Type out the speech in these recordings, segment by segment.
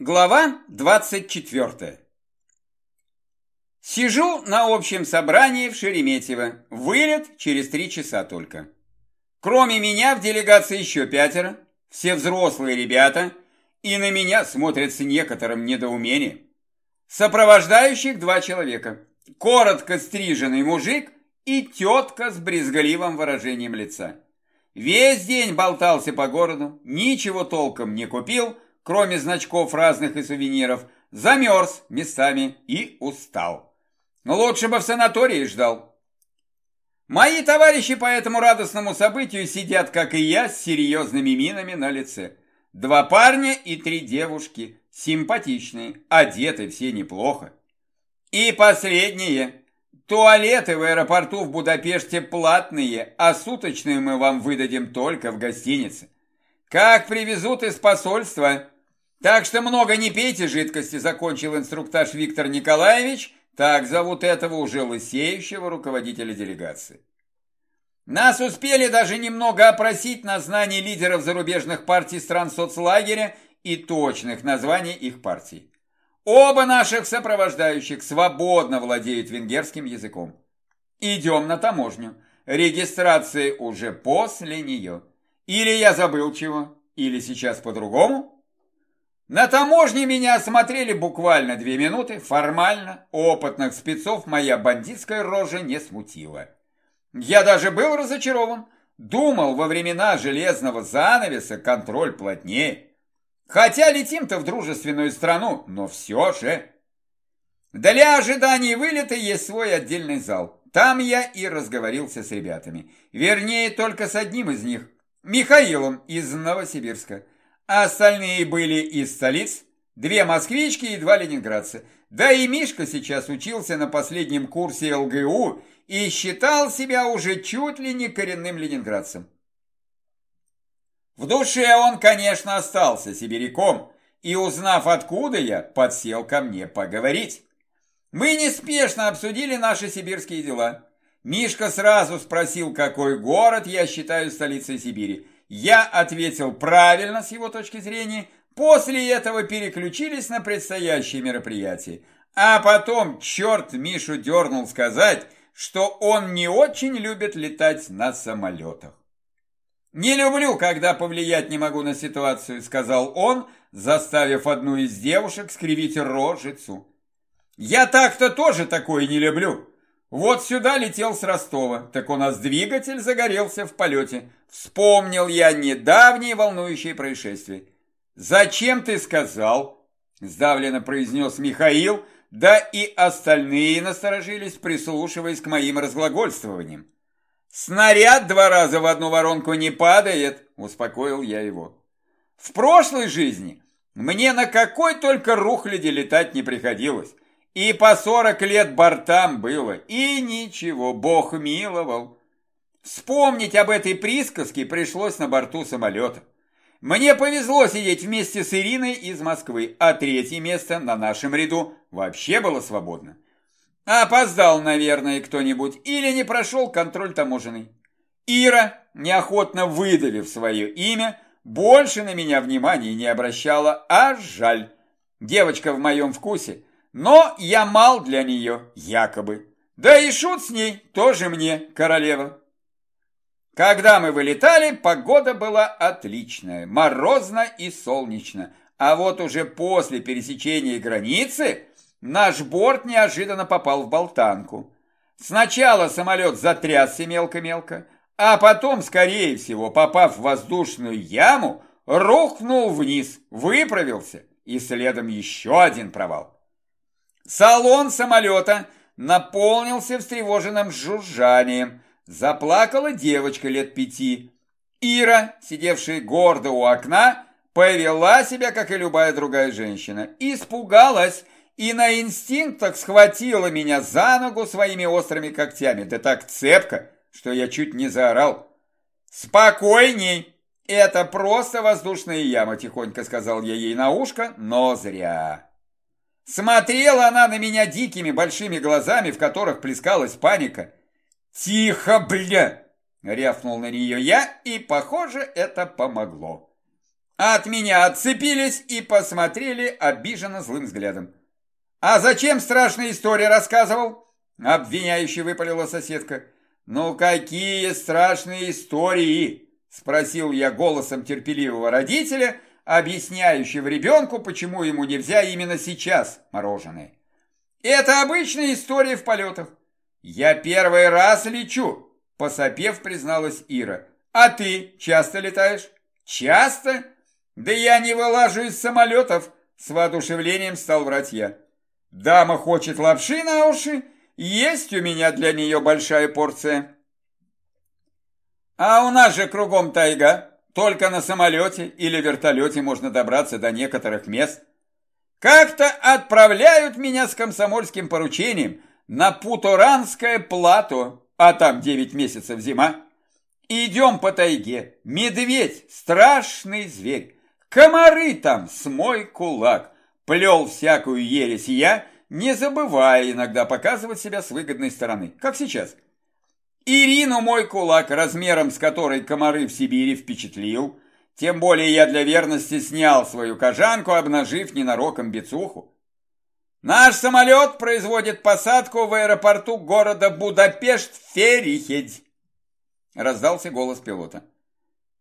Глава 24. Сижу на общем собрании в Шереметьево. Вылет через три часа только. Кроме меня в делегации еще пятеро, все взрослые ребята, и на меня смотрят с некоторым недоумением. Сопровождающих два человека. Коротко стриженный мужик и тетка с брезгливым выражением лица. Весь день болтался по городу, ничего толком не купил, кроме значков разных и сувениров, замерз местами и устал. Лучше бы в санатории ждал. Мои товарищи по этому радостному событию сидят, как и я, с серьезными минами на лице. Два парня и три девушки, симпатичные, одеты все неплохо. И последнее. Туалеты в аэропорту в Будапеште платные, а суточные мы вам выдадим только в гостинице. Как привезут из посольства, так что много не пейте жидкости, закончил инструктаж Виктор Николаевич, так зовут этого уже лысеющего руководителя делегации. Нас успели даже немного опросить на знание лидеров зарубежных партий стран соцлагеря и точных названий их партий. Оба наших сопровождающих свободно владеют венгерским языком. Идем на таможню. Регистрация уже после нее. Или я забыл чего, или сейчас по-другому. На таможне меня осмотрели буквально две минуты, формально, опытных спецов моя бандитская рожа не смутила. Я даже был разочарован, думал во времена железного занавеса контроль плотнее. Хотя летим-то в дружественную страну, но все же. Для ожидания вылета есть свой отдельный зал. Там я и разговорился с ребятами. Вернее, только с одним из них, Михаилом из Новосибирска остальные были из столиц, две москвички и два ленинградца. Да и Мишка сейчас учился на последнем курсе ЛГУ и считал себя уже чуть ли не коренным ленинградцем. В душе он, конечно, остался сибиряком, и, узнав, откуда я, подсел ко мне поговорить. Мы неспешно обсудили наши сибирские дела. Мишка сразу спросил, какой город я считаю столицей Сибири. Я ответил правильно с его точки зрения. После этого переключились на предстоящее мероприятие. А потом черт Мишу дернул сказать, что он не очень любит летать на самолетах. «Не люблю, когда повлиять не могу на ситуацию», — сказал он, заставив одну из девушек скривить рожицу. «Я так-то тоже такое не люблю. Вот сюда летел с Ростова, так у нас двигатель загорелся в полете. Вспомнил я недавние волнующие происшествия. «Зачем ты сказал?» – сдавленно произнес Михаил, да и остальные насторожились, прислушиваясь к моим разглагольствованиям. «Снаряд два раза в одну воронку не падает», – успокоил я его. «В прошлой жизни мне на какой только рухляде летать не приходилось. И по сорок лет бортам было, и ничего, Бог миловал. Вспомнить об этой присказке пришлось на борту самолета. Мне повезло сидеть вместе с Ириной из Москвы, а третье место на нашем ряду вообще было свободно. Опоздал, наверное, кто-нибудь или не прошел контроль таможенный. Ира, неохотно выдавив свое имя, больше на меня внимания не обращала, а жаль. Девочка в моем вкусе, но я мал для нее, якобы. Да и шут с ней, тоже мне, королева. Когда мы вылетали, погода была отличная, морозно и солнечно. А вот уже после пересечения границы наш борт неожиданно попал в болтанку. Сначала самолет затрясся мелко-мелко, а потом, скорее всего, попав в воздушную яму, рухнул вниз, выправился, и следом еще один провал. Салон самолета наполнился встревоженным жужжанием. Заплакала девочка лет пяти. Ира, сидевшая гордо у окна, повела себя, как и любая другая женщина. Испугалась и на инстинктах схватила меня за ногу своими острыми когтями. Да так цепко, что я чуть не заорал. «Спокойней! Это просто воздушная яма», – тихонько сказал я ей на ушко, но зря. Смотрела она на меня дикими большими глазами, в которых плескалась паника. «Тихо, бля!» – рявкнул на нее я, и, похоже, это помогло. от меня отцепились и посмотрели обиженно злым взглядом. «А зачем страшные истории рассказывал?» Обвиняюще выпалила соседка. «Ну какие страшные истории?» Спросил я голосом терпеливого родителя, объясняющего ребенку, почему ему нельзя именно сейчас мороженое. «Это обычная история в полетах. Я первый раз лечу», посопев призналась Ира. «А ты часто летаешь?» «Часто?» «Да я не вылажу из самолетов!» С воодушевлением стал врать я. «Дама хочет лапши на уши? Есть у меня для нее большая порция». «А у нас же кругом тайга. Только на самолете или вертолете можно добраться до некоторых мест. Как-то отправляют меня с комсомольским поручением на Путоранское плато, а там девять месяцев зима. Идем по тайге. Медведь, страшный зверь. Комары там с мой кулак. Плел всякую ересь я, не забывая иногда показывать себя с выгодной стороны, как сейчас. Ирину мой кулак, размером с которой комары в Сибири впечатлил, тем более я для верности снял свою кожанку, обнажив ненароком бицуху. Наш самолет производит посадку в аэропорту города Будапешт-Ферихедь. Раздался голос пилота.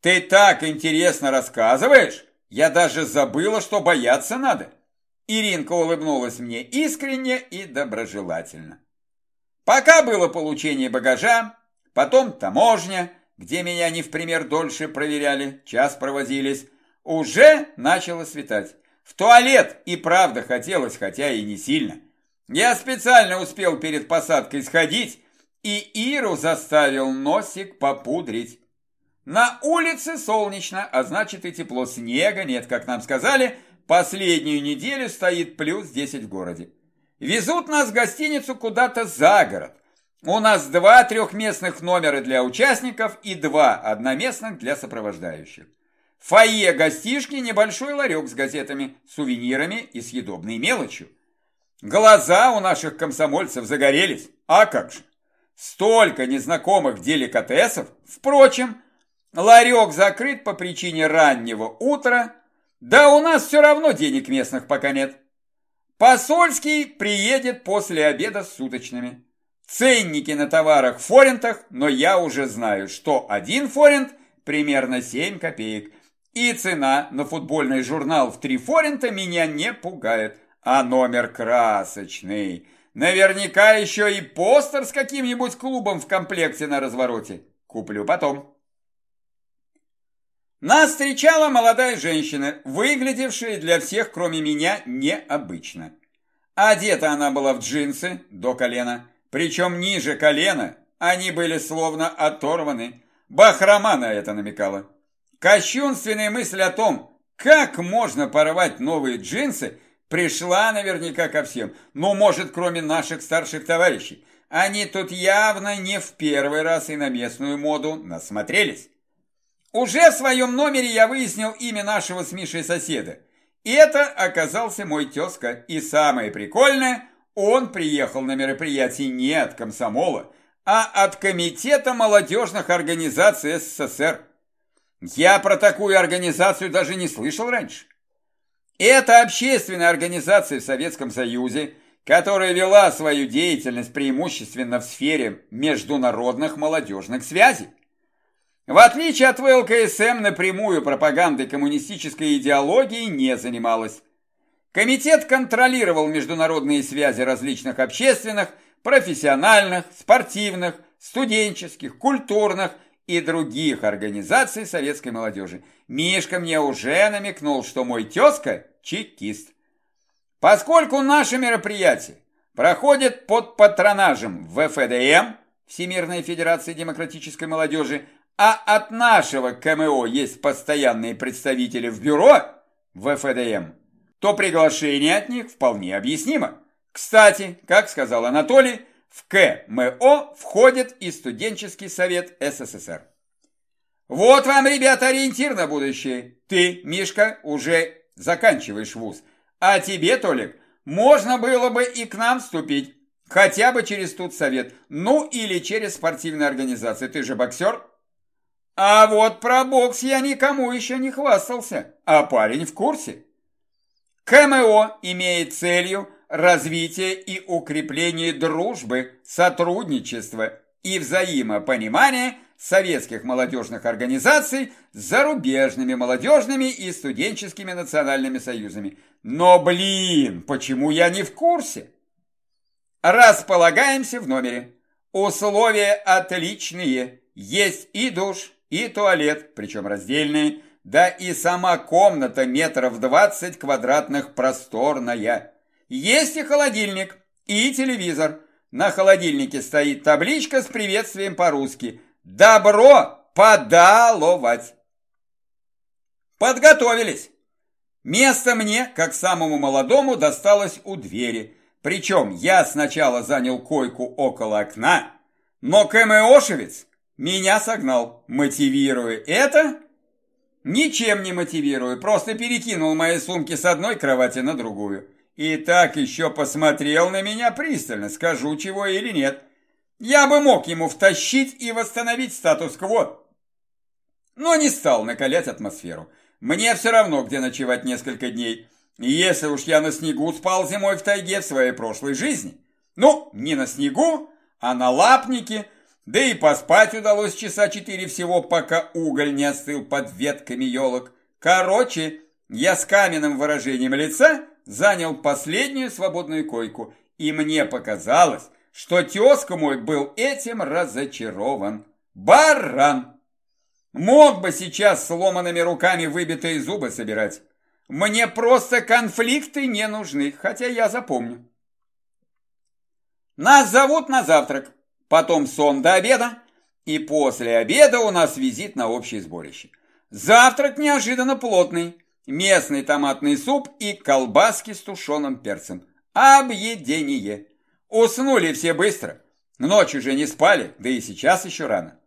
Ты так интересно рассказываешь? Я даже забыла, что бояться надо. Иринка улыбнулась мне искренне и доброжелательно. Пока было получение багажа, потом таможня, где меня не в пример дольше проверяли, час провозились, уже начало светать. В туалет и правда хотелось, хотя и не сильно. Я специально успел перед посадкой сходить и Иру заставил носик попудрить. На улице солнечно, а значит и тепло. Снега нет, как нам сказали. Последнюю неделю стоит плюс 10 в городе. Везут нас в гостиницу куда-то за город. У нас два трехместных номера для участников и два одноместных для сопровождающих. В фойе гостишки небольшой ларек с газетами, сувенирами и съедобной мелочью. Глаза у наших комсомольцев загорелись. А как же? Столько незнакомых деликатесов. Впрочем, Ларек закрыт по причине раннего утра. Да у нас все равно денег местных пока нет. Посольский приедет после обеда с суточными. Ценники на товарах в форинтах, но я уже знаю, что один форинт примерно 7 копеек. И цена на футбольный журнал в 3 форинта меня не пугает. А номер красочный. Наверняка еще и постер с каким-нибудь клубом в комплекте на развороте. Куплю потом. Нас встречала молодая женщина, выглядевшая для всех, кроме меня, необычно. Одета она была в джинсы до колена, причем ниже колена они были словно оторваны. Бахрома на это намекала. Кощунственная мысль о том, как можно порвать новые джинсы, пришла наверняка ко всем. Ну, может, кроме наших старших товарищей. Они тут явно не в первый раз и на местную моду насмотрелись. Уже в своем номере я выяснил имя нашего с Мишей соседа. Это оказался мой тезка. И самое прикольное, он приехал на мероприятие не от комсомола, а от Комитета молодежных организаций СССР. Я про такую организацию даже не слышал раньше. Это общественная организация в Советском Союзе, которая вела свою деятельность преимущественно в сфере международных молодежных связей. В отличие от ВЛКСМ, напрямую пропагандой коммунистической идеологии не занималась. Комитет контролировал международные связи различных общественных, профессиональных, спортивных, студенческих, культурных и других организаций советской молодежи. Мишка мне уже намекнул, что мой тезка – чекист. Поскольку наше мероприятие проходит под патронажем ВФДМ, Всемирной Федерации Демократической Молодежи, а от нашего КМО есть постоянные представители в бюро в ФДМ, то приглашение от них вполне объяснимо. Кстати, как сказал Анатолий, в КМО входит и студенческий совет СССР. Вот вам, ребята, ориентир на будущее. Ты, Мишка, уже заканчиваешь вуз. А тебе, Толик, можно было бы и к нам вступить. Хотя бы через тут совет. Ну или через спортивные организации. Ты же боксер. А вот про бокс я никому еще не хвастался, а парень в курсе. КМО имеет целью развитие и укрепление дружбы, сотрудничества и взаимопонимания советских молодежных организаций с зарубежными молодежными и студенческими национальными союзами. Но, блин, почему я не в курсе? Располагаемся в номере. Условия отличные. Есть и душ, и туалет, причем раздельные, да и сама комната метров двадцать квадратных просторная. Есть и холодильник, и телевизор. На холодильнике стоит табличка с приветствием по-русски. Добро подаловать. Подготовились. Место мне, как самому молодому, досталось у двери. Причем я сначала занял койку около окна, но КМОшевец меня согнал, мотивируя это Ничем не мотивирую, просто перекинул мои сумки с одной кровати на другую. И так еще посмотрел на меня пристально, скажу чего или нет. Я бы мог ему втащить и восстановить статус-кво. Но не стал накалять атмосферу. Мне все равно, где ночевать несколько дней. Если уж я на снегу спал зимой в тайге в своей прошлой жизни. Ну, не на снегу, а на лапнике – да и поспать удалось часа четыре всего, пока уголь не остыл под ветками елок. Короче, я с каменным выражением лица занял последнюю свободную койку, и мне показалось, что тезка мой был этим разочарован. Баран! Мог бы сейчас сломанными руками выбитые зубы собирать. Мне просто конфликты не нужны, хотя я запомню. Нас зовут на завтрак потом сон до обеда, и после обеда у нас визит на общее сборище. Завтрак неожиданно плотный, местный томатный суп и колбаски с тушеным перцем. Объедение. Уснули все быстро, ночью же не спали, да и сейчас еще рано.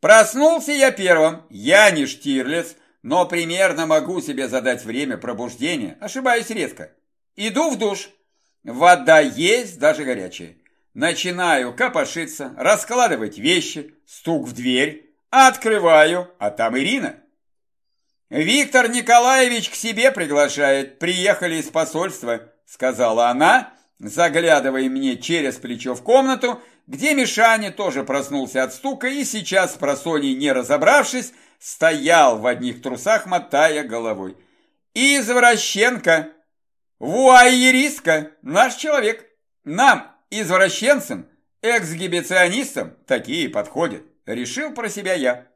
Проснулся я первым, я не Штирлиц, но примерно могу себе задать время пробуждения, ошибаюсь редко. Иду в душ, вода есть, даже горячая. Начинаю копошиться, раскладывать вещи, стук в дверь, открываю, а там Ирина. «Виктор Николаевич к себе приглашает, приехали из посольства», сказала она, заглядывая мне через плечо в комнату, где Мишаня тоже проснулся от стука и сейчас, про просоней не разобравшись, стоял в одних трусах, мотая головой. «Извращенка! Вуайеристка! Наш человек! Нам Извращенцам, эксгибиционистам такие подходят, решил про себя я.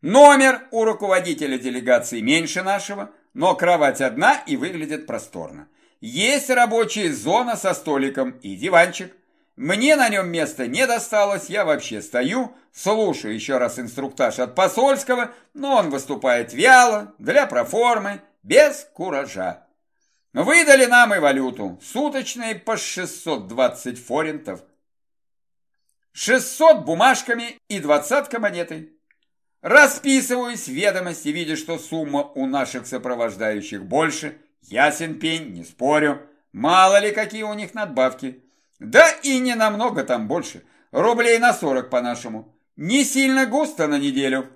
Номер у руководителя делегации меньше нашего, но кровать одна и выглядит просторно. Есть рабочая зона со столиком и диванчик. Мне на нем места не досталось, я вообще стою, слушаю еще раз инструктаж от посольского, но он выступает вяло, для проформы, без куража. Выдали нам и валюту, суточные по 620 форинтов. 600 бумажками и двадцатка монетой. Расписываюсь в ведомости, видя, что сумма у наших сопровождающих больше. Ясен пень, не спорю. Мало ли, какие у них надбавки. Да и не намного там больше. Рублей на 40 по-нашему. Не сильно густо на неделю.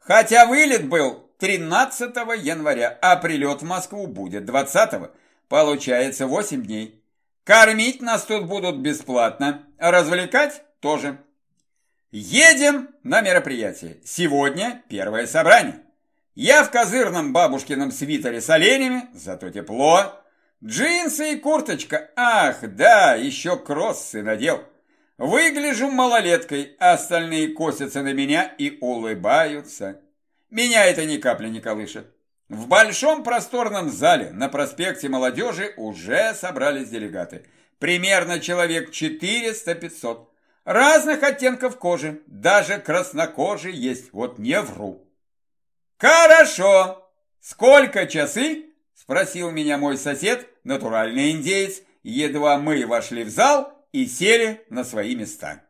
Хотя вылет был 13 января, а прилет в Москву будет 20 Получается 8 дней. Кормить нас тут будут бесплатно, развлекать тоже. Едем на мероприятие. Сегодня первое собрание. Я в козырном бабушкином свитере с оленями, зато тепло. Джинсы и курточка, ах, да, еще кроссы надел. Выгляжу малолеткой, остальные косятся на меня и улыбаются. Меня это ни капли не колышет. В большом просторном зале на проспекте Молодежи уже собрались делегаты. Примерно человек 400-500. Разных оттенков кожи, даже краснокожий есть, вот не вру. «Хорошо! Сколько часы?» – спросил меня мой сосед, натуральный индеец, едва мы вошли в зал и сели на свои места.